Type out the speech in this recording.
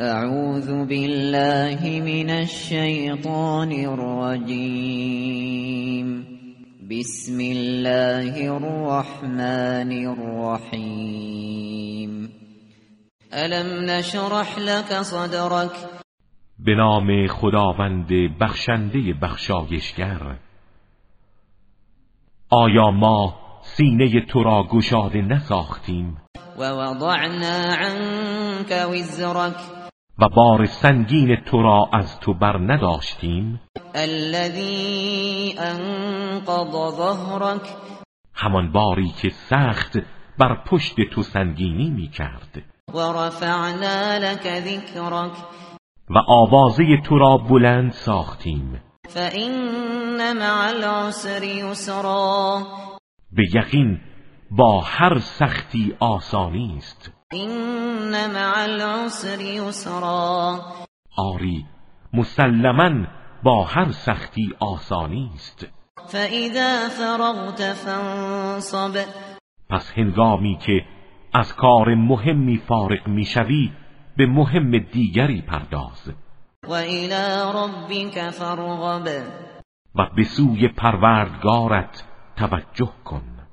اعوذ بالله من الشیطان الرجیم بسم الله الرحمن الرحیم الم نشرح لك صدرك؟ به نام خداوند بخشنده بخشایشگر. آیا ما سینه تو را گشاده نساختیم؟ و وضعنا عنك وزرك. و بار سنگین تو را از تو بر نداشتیم. الذي انقض ظهرك. همان باری که سخت بر پشت تو سنگینی می کرد. و رفعنا لك ذکرك و آوازه تو را بلند ساختیم. فإن مع العسر يسرا. به یقین با هر سختی آسانی است. این مع العسر یسرا آری مسلما با هر سختی آسانی است. فاذا فرغت فانصب. پس هنگامی که از کار مهمی فارغ می‌شوی به مهم دیگری پرداز. و الى ربك فرغب و به سوی پروردگارت توجه کن.